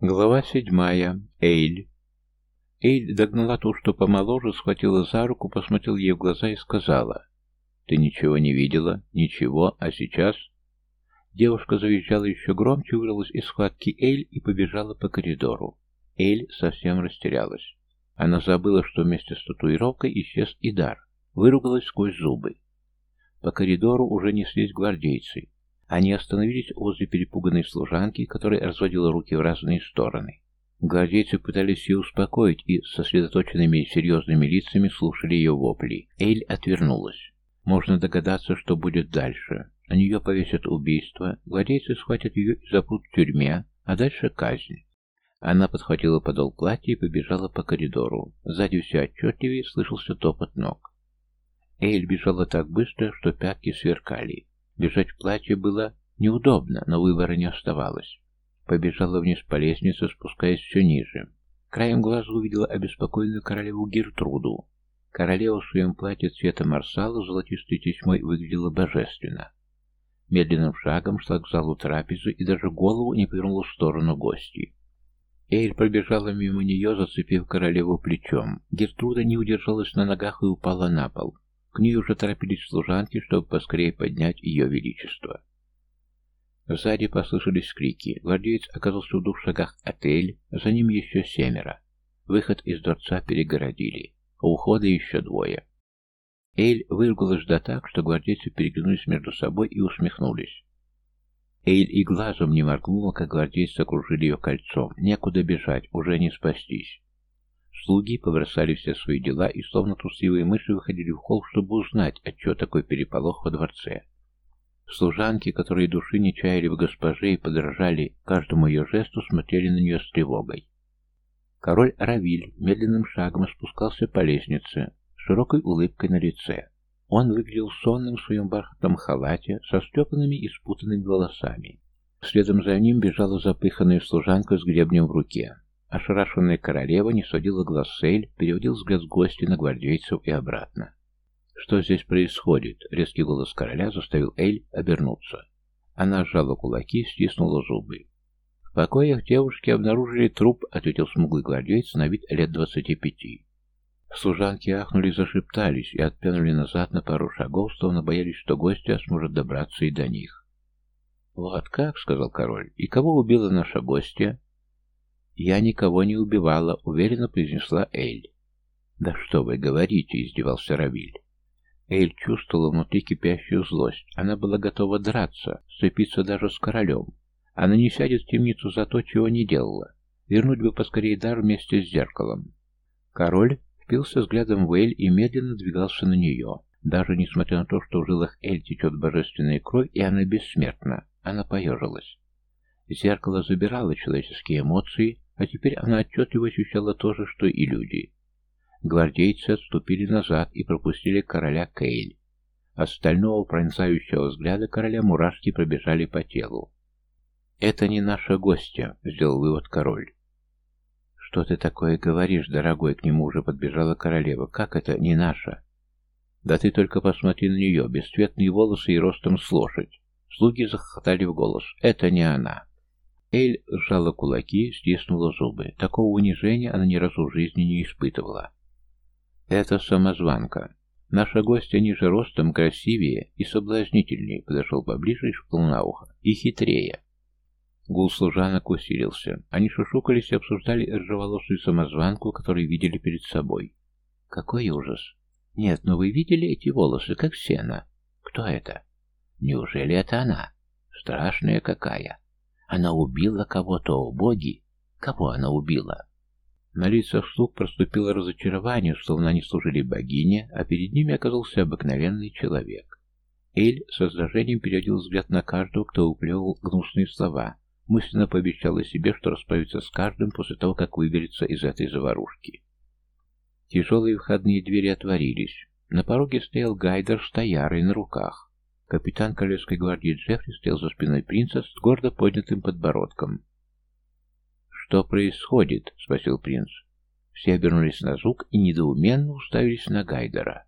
Глава седьмая. Эйль. Эйль догнала ту, что помоложе, схватила за руку, посмотрела ей в глаза и сказала. «Ты ничего не видела? Ничего. А сейчас?» Девушка завизжала еще громче, вырвалась из схватки Эйль и побежала по коридору. Эйль совсем растерялась. Она забыла, что вместе с татуировкой исчез и дар. Выругалась сквозь зубы. По коридору уже неслись гвардейцы. Они остановились возле перепуганной служанки, которая разводила руки в разные стороны. Гвардейцы пытались ее успокоить и сосредоточенными и серьезными лицами слушали ее вопли. Эйль отвернулась. Можно догадаться, что будет дальше. На нее повесят убийство, гвардейцы схватят ее и запрут в тюрьме, а дальше казнь. Она подхватила подол платья и побежала по коридору. Сзади все отчетливее слышался топот ног. Эйль бежала так быстро, что пятки сверкали. Бежать в платье было неудобно, но выбора не оставалось. Побежала вниз по лестнице, спускаясь все ниже. Краем глаза увидела обеспокоенную королеву Гертруду. Королева в своем платье цвета марсала золотистой тесьмой выглядела божественно. Медленным шагом шла к залу трапезы и даже голову не повернула в сторону гостей. Эйль пробежала мимо нее, зацепив королеву плечом. Гертруда не удержалась на ногах и упала на пол. К ней уже торопились служанки, чтобы поскорее поднять ее величество. Сзади послышались крики. Гвардеец оказался в двух шагах от Эль, за ним еще семеро. Выход из дворца перегородили. А ухода еще двое. Эль выругалась да так, что гвардейцы переглянулись между собой и усмехнулись. Эйль и глазом не моргнула, как гвардейцы окружили ее кольцом. Некуда бежать, уже не спастись. Слуги побросали все свои дела и, словно трусливые мыши, выходили в холл, чтобы узнать, отчего такой переполох во дворце. Служанки, которые души не чаяли в госпоже и подражали каждому ее жесту, смотрели на нее с тревогой. Король Равиль медленным шагом спускался по лестнице, с широкой улыбкой на лице. Он выглядел сонным в своем бархатном халате, со степанными и спутанными волосами. Следом за ним бежала запыханная служанка с гребнем в руке. Ошарашенная королева не сводила глаз с Эль, переводил взгляд с гостя на гвардейцев и обратно. «Что здесь происходит?» — резкий голос короля заставил Эль обернуться. Она сжала кулаки, стиснула зубы. «В покоях девушки обнаружили труп», — ответил смуглый гвардейц на вид лет двадцати пяти. Служанки ахнули, зашептались и отпянули назад на пару шагов, словно боялись, что гостья сможет добраться и до них. «Вот как?» — сказал король. «И кого убила наша гостья?» «Я никого не убивала», — уверенно произнесла Эль. «Да что вы говорите», — издевался Равиль. Эль чувствовала внутри кипящую злость. Она была готова драться, сцепиться даже с королем. Она не сядет в темницу за то, чего не делала. Вернуть бы поскорее дар вместе с зеркалом. Король впился взглядом в Эль и медленно двигался на нее. Даже несмотря на то, что в жилах Эль течет божественная кровь, и она бессмертна, она поежилась. Зеркало забирало человеческие эмоции, а теперь она отчетливо ощущала то же, что и люди. Гвардейцы отступили назад и пропустили короля Кейль. От стального пронзающего взгляда короля мурашки пробежали по телу. «Это не наша гостья», — сделал вывод король. «Что ты такое говоришь, дорогой?» К нему уже подбежала королева. «Как это не наша?» «Да ты только посмотри на нее, бесцветные волосы и ростом с лошадь». Слуги захохотали в голос. «Это не она». Эль сжала кулаки, стиснула зубы. Такого унижения она ни разу в жизни не испытывала. «Это самозванка. Наша гостья ниже ростом, красивее и соблазнительнее», подошел поближе и шепнул на ухо. «И хитрее». Гул служанок усилился. Они шушукались и обсуждали ржеволосую самозванку, которую видели перед собой. «Какой ужас! Нет, но вы видели эти волосы, как сено? Кто это? Неужели это она? Страшная какая!» Она убила кого-то, о боги! Кого она убила? На лицах слуг проступило разочарование, словно они служили богине, а перед ними оказался обыкновенный человек. Эль с раздражением переводил взгляд на каждого, кто уплевывал гнусные слова, мысленно пообещала себе, что расправится с каждым после того, как выберется из этой заварушки. Тяжелые входные двери отворились. На пороге стоял Гайдер с Таярой на руках. Капитан Королевской гвардии Джеффри стоял за спиной принца с гордо поднятым подбородком. «Что происходит?» — спросил принц. Все обернулись на звук и недоуменно уставились на Гайдера.